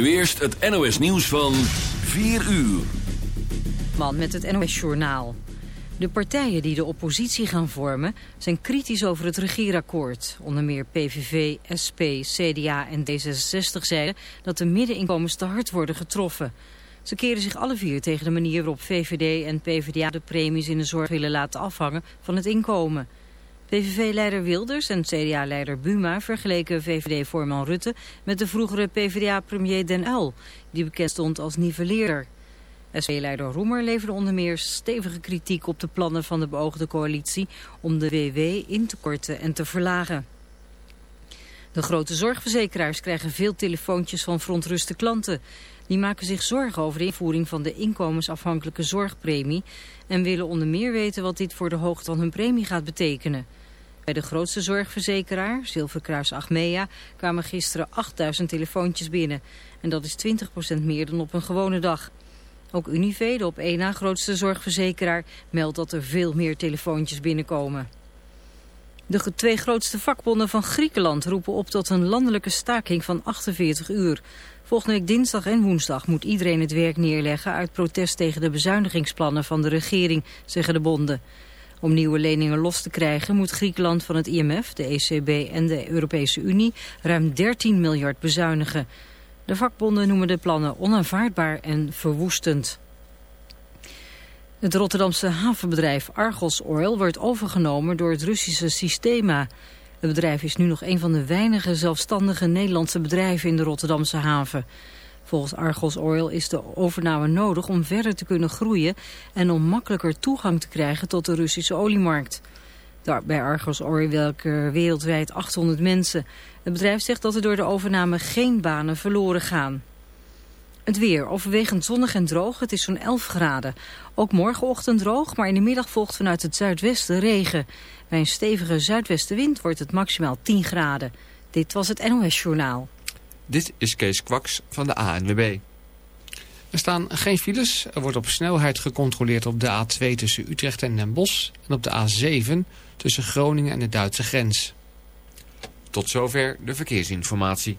Nu eerst het NOS nieuws van 4 uur. Man met het NOS Journaal. De partijen die de oppositie gaan vormen zijn kritisch over het regeerakkoord. Onder meer PVV, SP, CDA en D66 zeiden dat de middeninkomens te hard worden getroffen. Ze keren zich alle vier tegen de manier waarop VVD en PvdA de premies in de zorg willen laten afhangen van het inkomen. PVV-leider Wilders en CDA-leider Buma vergeleken VVD-voorman Rutte met de vroegere PvdA-premier Den Uyl, die bekend stond als nivelleerder. SP-leider Roemer leverde onder meer stevige kritiek op de plannen van de beoogde coalitie om de WW in te korten en te verlagen. De grote zorgverzekeraars krijgen veel telefoontjes van verontruste klanten. Die maken zich zorgen over de invoering van de inkomensafhankelijke zorgpremie en willen onder meer weten wat dit voor de hoogte van hun premie gaat betekenen. Bij de grootste zorgverzekeraar, Zilverkruis Achmea, kwamen gisteren 8000 telefoontjes binnen. En dat is 20% meer dan op een gewone dag. Ook Unive, de op één na grootste zorgverzekeraar, meldt dat er veel meer telefoontjes binnenkomen. De twee grootste vakbonden van Griekenland roepen op tot een landelijke staking van 48 uur. Volgende week dinsdag en woensdag moet iedereen het werk neerleggen uit protest tegen de bezuinigingsplannen van de regering, zeggen de bonden. Om nieuwe leningen los te krijgen moet Griekenland van het IMF, de ECB en de Europese Unie ruim 13 miljard bezuinigen. De vakbonden noemen de plannen onaanvaardbaar en verwoestend. Het Rotterdamse havenbedrijf Argos Oil wordt overgenomen door het Russische Systema. Het bedrijf is nu nog een van de weinige zelfstandige Nederlandse bedrijven in de Rotterdamse haven. Volgens Argos Oil is de overname nodig om verder te kunnen groeien en om makkelijker toegang te krijgen tot de Russische oliemarkt. Bij Argos Oil werken wereldwijd 800 mensen. Het bedrijf zegt dat er door de overname geen banen verloren gaan. Het weer, overwegend zonnig en droog, het is zo'n 11 graden. Ook morgenochtend droog, maar in de middag volgt vanuit het zuidwesten regen. Bij een stevige zuidwestenwind wordt het maximaal 10 graden. Dit was het NOS Journaal. Dit is Kees Kwaks van de ANWB. Er staan geen files. Er wordt op snelheid gecontroleerd op de A2 tussen Utrecht en Den Bosch... en op de A7 tussen Groningen en de Duitse grens. Tot zover de verkeersinformatie.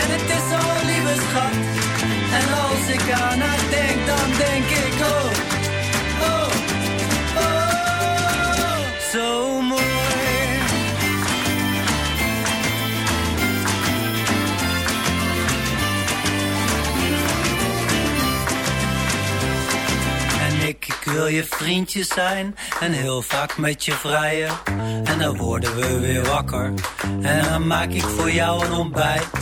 en het is zo'n lieve schat. En als ik aan haar denk, dan denk ik, oh, oh, oh, zo mooi. En ik, wil je vriendje zijn en heel vaak met je vrijen. En dan worden we weer wakker en dan maak ik voor jou een ontbijt.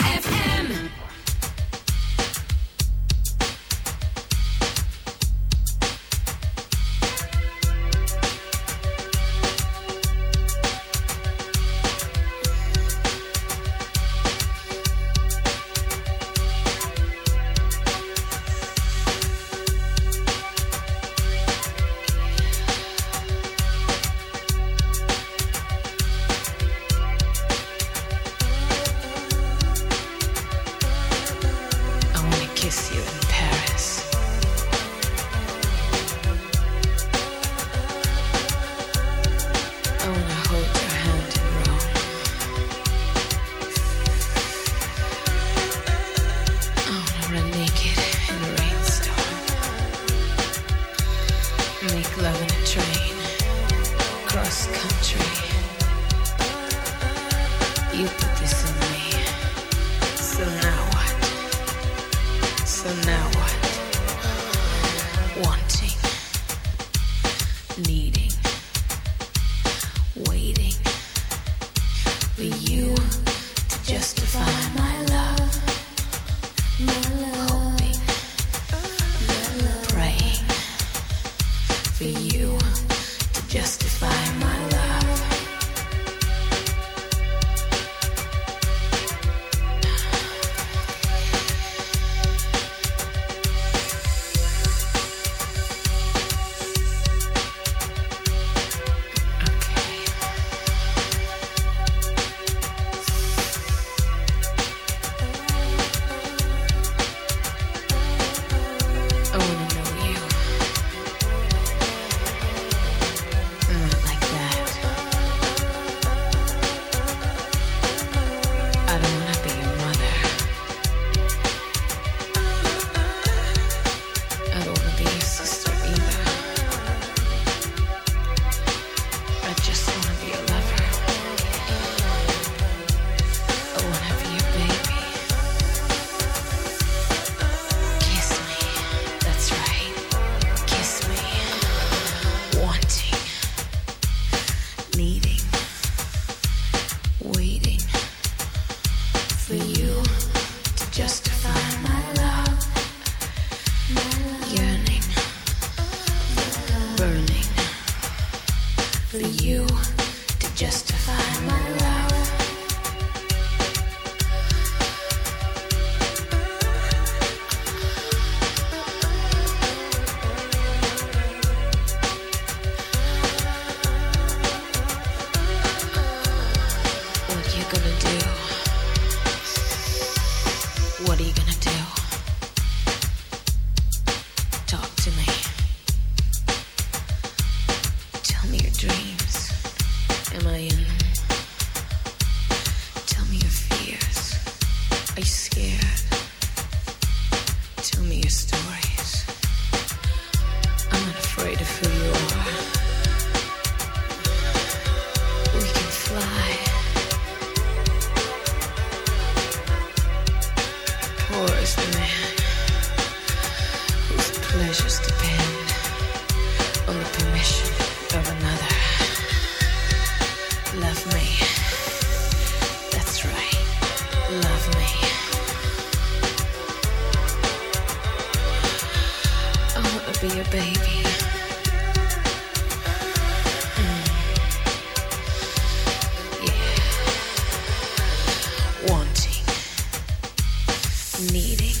needing,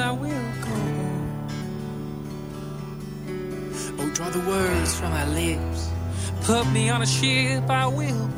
I will go. Oh, draw the words from my lips. Put me on a ship, I will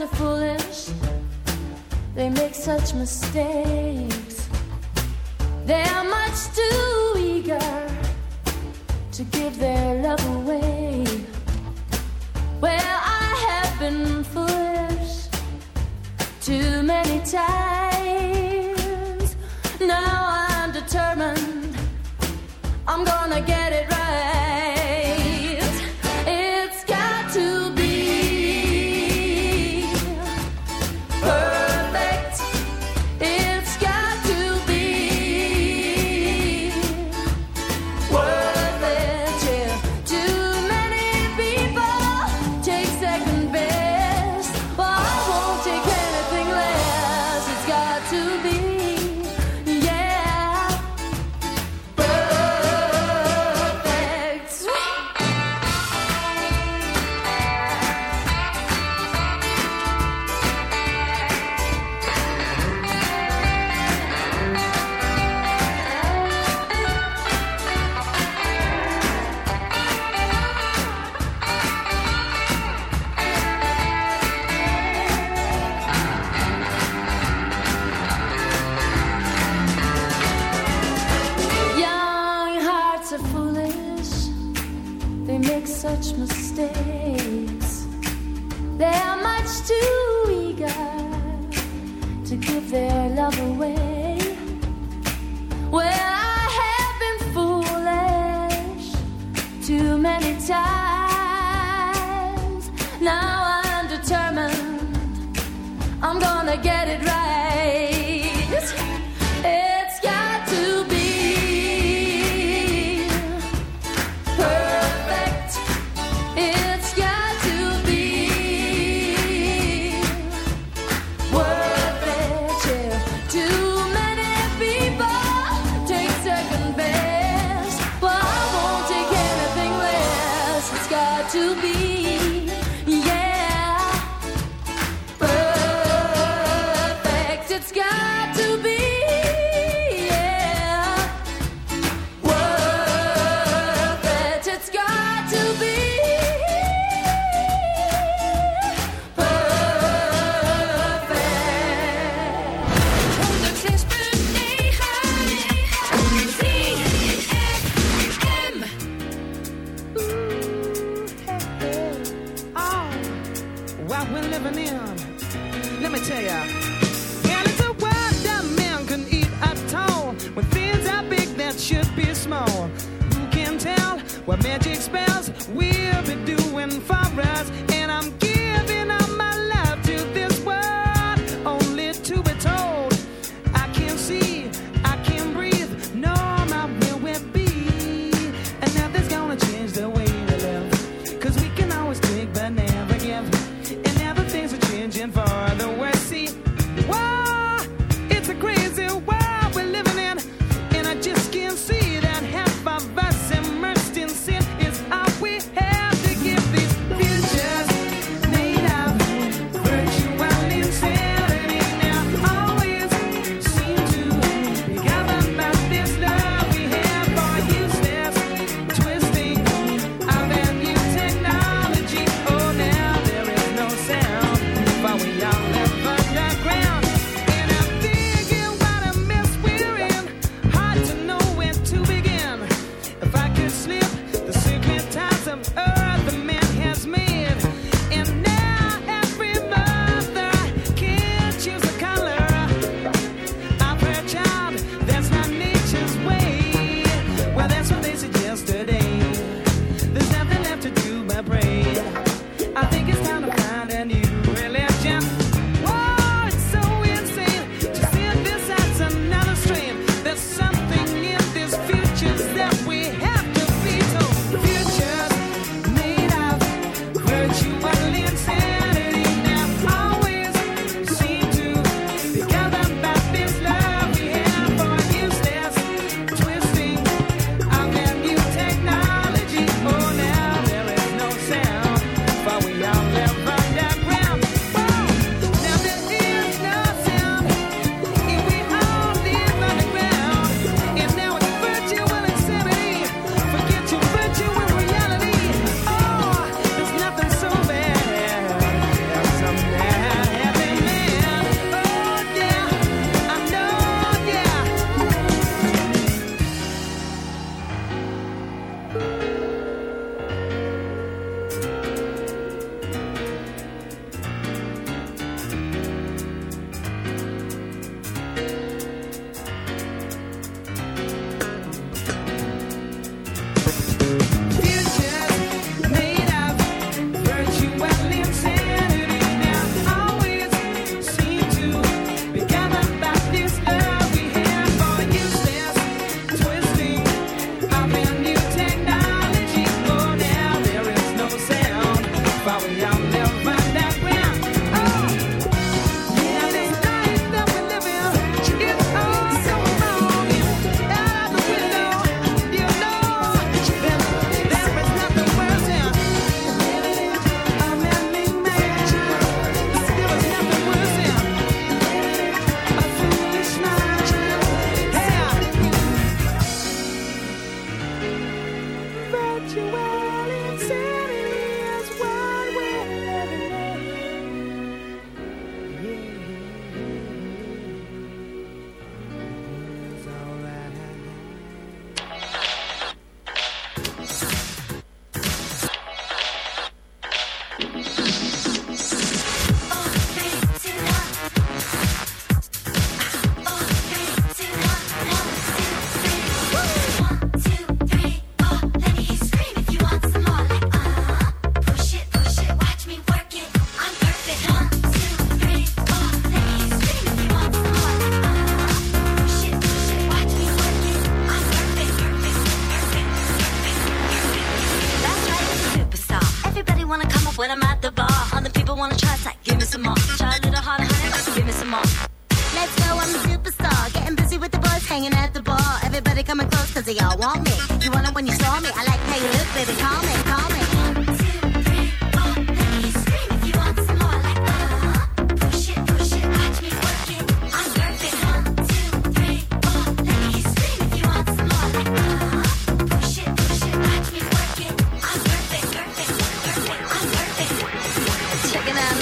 are foolish, they make such mistakes. They're much too eager to give their love away. Well, I have been foolish too many times. Now I'm determined, I'm gonna get it right.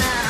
Now.